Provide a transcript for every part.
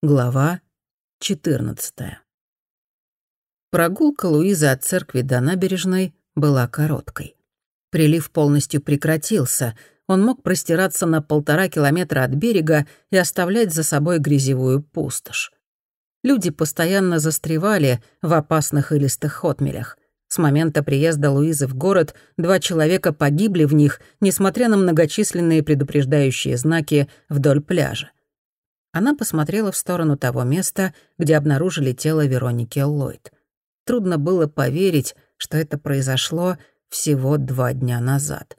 Глава 14. Прогулка Луизы от церкви до набережной была короткой. Прилив полностью прекратился, он мог простираться на полтора километра от берега и оставлять за собой грязевую пустошь. Люди постоянно застревали в опасных и листых отмелях. С момента приезда Луизы в город два человека погибли в них, несмотря на многочисленные предупреждающие знаки вдоль пляжа. Она посмотрела в сторону того места, где обнаружили тело Вероники Ллойд. Трудно было поверить, что это произошло всего два дня назад.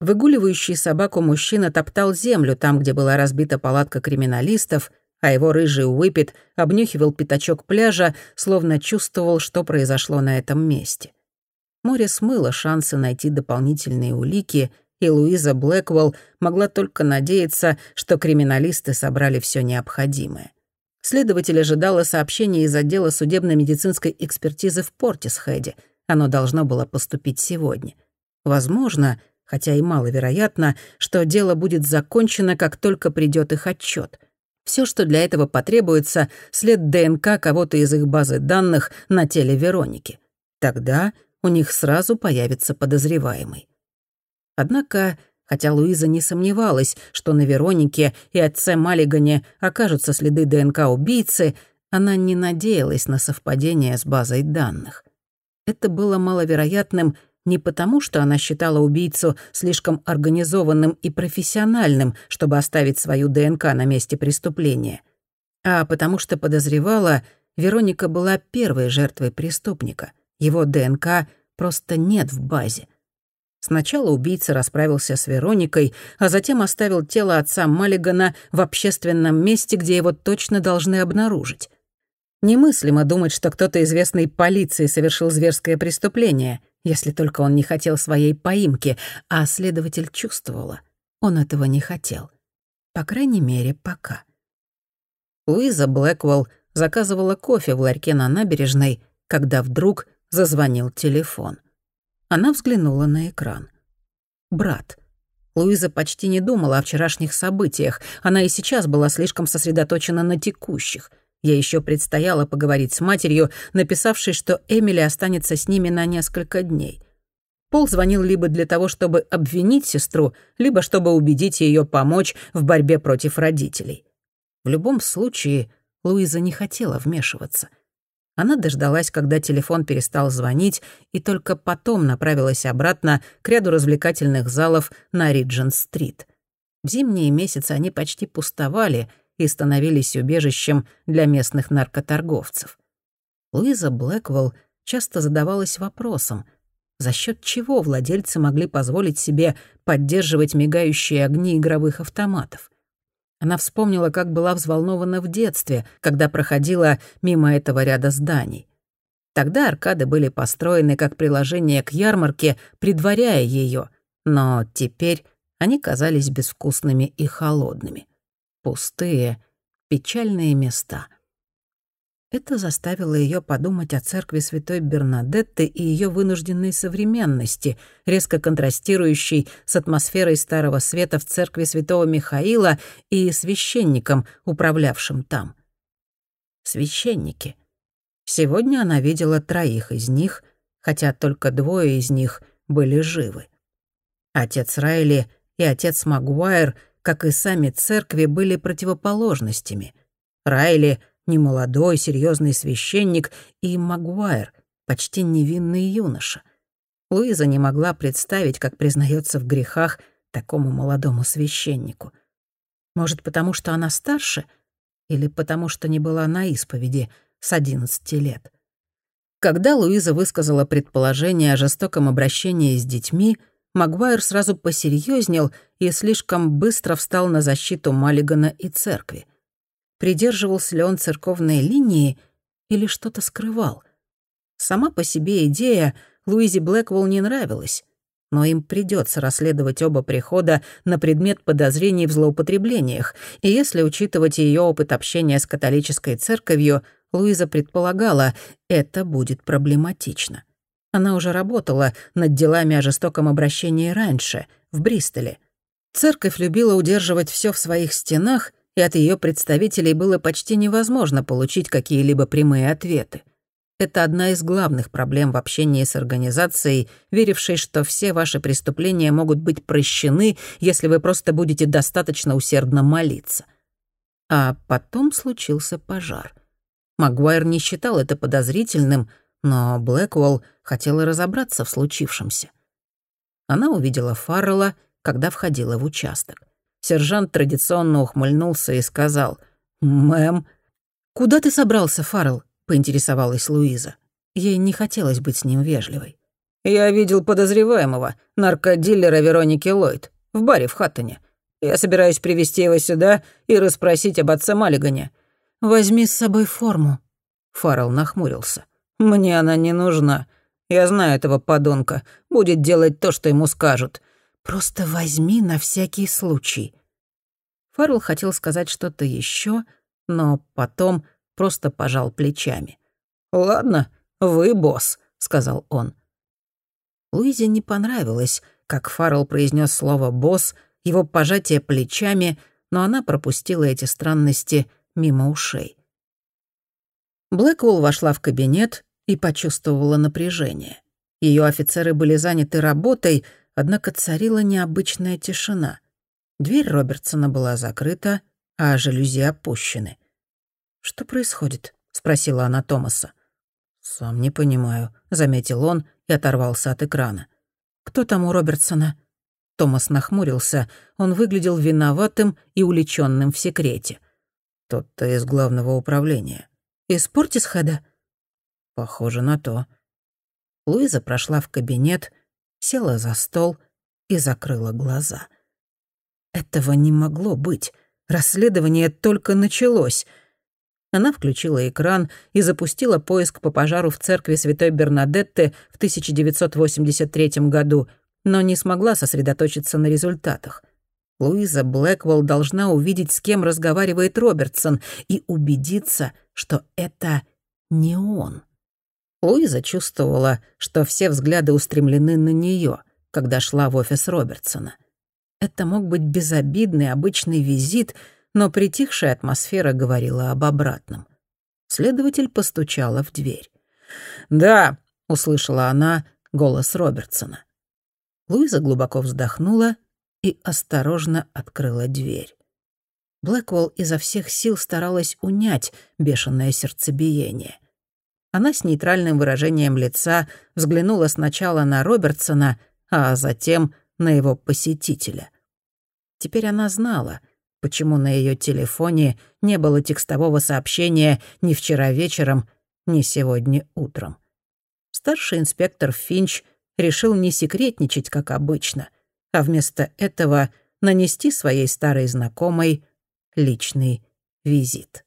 Выгуливающий собаку мужчина топтал землю там, где была разбита палатка криминалистов, а его рыжий Уипет обнюхивал пятачок пляжа, словно чувствовал, что произошло на этом месте. Море смыло шансы найти дополнительные улики — и Луиза Блэквелл могла только надеяться, что криминалисты собрали все необходимое. Следователь ожидала сообщения из отдела судебно-медицинской экспертизы в Портисхеде. Оно должно было поступить сегодня. Возможно, хотя и маловероятно, что дело будет закончено, как только придет их отчет. Все, что для этого потребуется, след ДНК кого-то из их базы данных на теле Вероники. Тогда у них сразу появится подозреваемый. Однако, хотя Луиза не сомневалась, что на Веронике и отце Маллигане окажутся следы ДНК убийцы, она не надеялась на совпадение с базой данных. Это было маловероятным не потому, что она считала убийцу слишком организованным и профессиональным, чтобы оставить свою ДНК на месте преступления, а потому что подозревала, Вероника была первой жертвой преступника. Его ДНК просто нет в базе. Сначала убийца расправился с Вероникой, а затем оставил тело отца Маллигана в общественном месте, где его точно должны обнаружить. Немыслимо думать, что кто-то известный полиции совершил зверское преступление, если только он не хотел своей поимки, а следователь чувствовала. Он этого не хотел. По крайней мере, пока. Луиза Блэквелл заказывала кофе в ларьке на набережной, когда вдруг зазвонил телефон. Она взглянула на экран. Брат. Луиза почти не думала о вчерашних событиях. Она и сейчас была слишком сосредоточена на текущих. Ей еще предстояло поговорить с матерью, написавшей, что Эмили останется с ними на несколько дней. Пол звонил либо для того, чтобы обвинить сестру, либо чтобы убедить ее помочь в борьбе против родителей. В любом случае, Луиза не хотела вмешиваться — она дождалась, когда телефон перестал звонить, и только потом направилась обратно к ряду развлекательных залов на Риджин-стрит. В зимние месяцы они почти пустовали и становились убежищем для местных наркоторговцев. Луиза Блэквелл часто задавалась вопросом, за счет чего владельцы могли позволить себе поддерживать мигающие огни игровых автоматов. Она вспомнила, как была взволнована в детстве, когда проходила мимо этого ряда зданий. Тогда аркады были построены как приложение к ярмарке, предваряя ее, но теперь они казались безвкусными и холодными. Пустые, печальные места. Это заставило ее подумать о церкви святой Бернадетты и ее вынужденной современности, резко контрастирующей с атмосферой Старого Света в церкви святого Михаила и священником, управлявшим там. Священники. Сегодня она видела троих из них, хотя только двое из них были живы. Отец Райли и отец Магуайр, как и сами церкви, были противоположностями. Райли — немолодой, серьезный священник, и Магуайр, почти невинный юноша. Луиза не могла представить, как признается в грехах такому молодому священнику. Может, потому что она старше? Или потому что не была на исповеди с одиннадцати лет? Когда Луиза высказала предположение о жестоком обращении с детьми, Магуайр сразу посерьезнел и слишком быстро встал на защиту Маллигана и церкви придерживался ли он церковной линии или что-то скрывал. Сама по себе идея Луизе Блэквелл не нравилась, но им придется расследовать оба прихода на предмет подозрений в злоупотреблениях, и если учитывать ее опыт общения с католической церковью, Луиза предполагала, это будет проблематично. Она уже работала над делами о жестоком обращении раньше, в Бристоле. Церковь любила удерживать все в своих стенах — и от ее представителей было почти невозможно получить какие-либо прямые ответы. Это одна из главных проблем в общении с организацией, верившей, что все ваши преступления могут быть прощены, если вы просто будете достаточно усердно молиться. А потом случился пожар. Магуайр не считал это подозрительным, но Блэквелл хотела разобраться в случившемся. Она увидела Фаррелла, когда входила в участок. Сержант традиционно ухмыльнулся и сказал «Мэм». «Куда ты собрался, Фаррелл?» — поинтересовалась Луиза. Ей не хотелось быть с ним вежливой. «Я видел подозреваемого, наркодиллера Вероники Ллойд, в баре в Хаттоне. Я собираюсь привести его сюда и расспросить об отце Маллигане». «Возьми с собой форму». Фаррелл нахмурился. «Мне она не нужна. Я знаю этого подонка. Будет делать то, что ему скажут. Просто возьми на всякий случай». Фаррелл хотел сказать что-то еще, но потом просто пожал плечами. «Ладно, вы босс», — сказал он. Луизе не понравилось, как Фаррелл произнес слово «босс», его пожатие плечами, но она пропустила эти странности мимо ушей. Блэквелл вошла в кабинет и почувствовала напряжение. Ее офицеры были заняты работой, однако царила необычная тишина. Дверь Робертсона была закрыта, а жалюзи опущены. «Что происходит?» — спросила она Томаса. «Сам не понимаю», — заметил он и оторвался от экрана. «Кто там у Робертсона?» Томас нахмурился. Он выглядел виноватым и уличенным в секрете. «Тот-то из главного управления». «Из Портисхеда?» «Похоже на то». Луиза прошла в кабинет, села за стол и закрыла глаза. Этого не могло быть. Расследование только началось — она включила экран и запустила поиск по пожару в церкви Святой Бернадетты в 1983 году, но не смогла сосредоточиться на результатах. Луиза Блэквелл должна увидеть, с кем разговаривает Робертсон, и убедиться, что это не он. Луиза чувствовала, что все взгляды устремлены на нее, когда шла в офис Робертсона. Это мог быть безобидный обычный визит — но притихшая атмосфера говорила об обратном. Следователь постучала в дверь. «Да», — услышала она голос Робертсона. Луиза глубоко вздохнула и осторожно открыла дверь. Блэквелл изо всех сил старалась унять бешеное сердцебиение. Она с нейтральным выражением лица взглянула сначала на Робертсона, а затем на его посетителя. Теперь она знала — почему на ее телефоне не было текстового сообщения ни вчера вечером, ни сегодня утром. Старший инспектор Финч решил не секретничать, как обычно, а вместо этого нанести своей старой знакомой личный визит.